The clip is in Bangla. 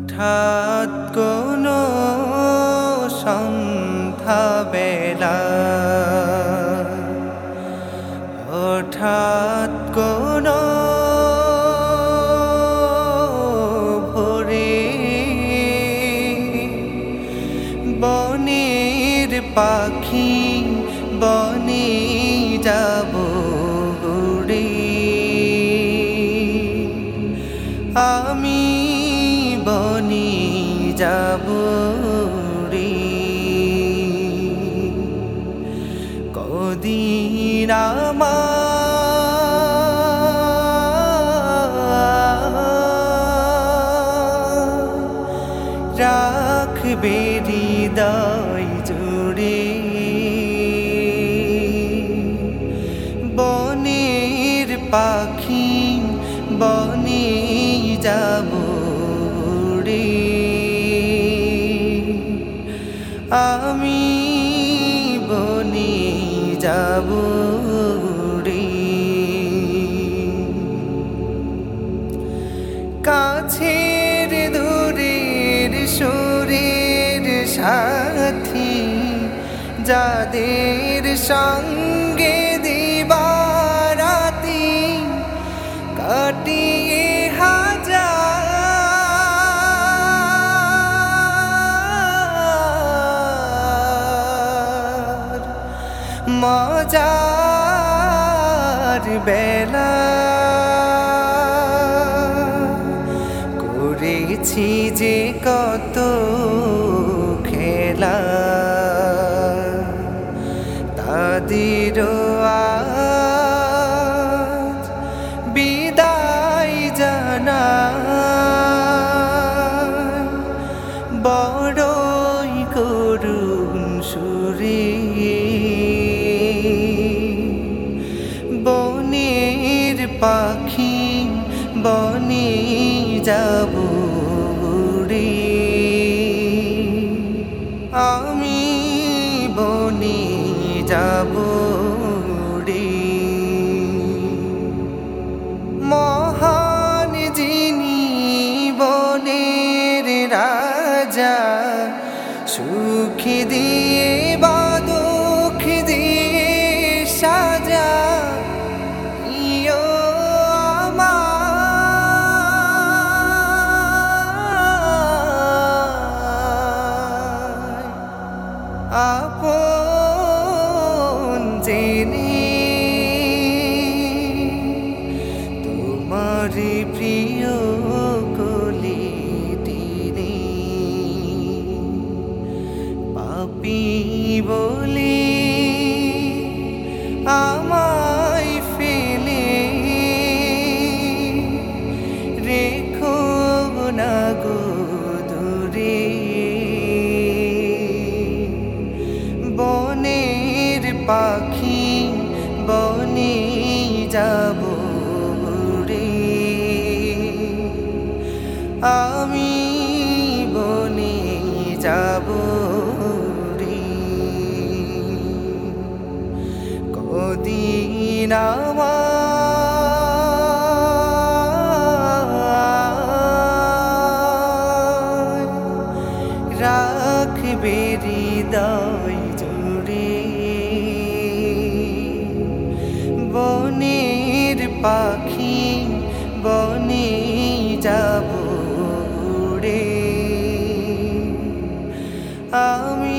হঠাৎ কোনো সন্ধ্যা বেলা হঠাৎ কোনো ভোরে বনের পাখি বনে যাব। যাব রে কদিন রাখবে হৃদয় জুড়ে। বনের পাখি বনে যাব আমি বনে যাব রে কাছের দূরের সুরের সাথী যাদের সঙ্গে মজার বেলা করেছি যে কত খেলা। তাদেরও আজ বিদায় জানা। বড়ই পাখি বনে যাব আমি বনে যাব মহান যিনি বনের রাজা সুখী দিয়ে বা আপন জেনে তোমারি প্রিয় কলি দিনে পাপি বলি আমায় পাখি বনে যাব রে। আমি বনে যাব রে। কদিন রাখবে হৃদয় পাখি বনে যাব আমি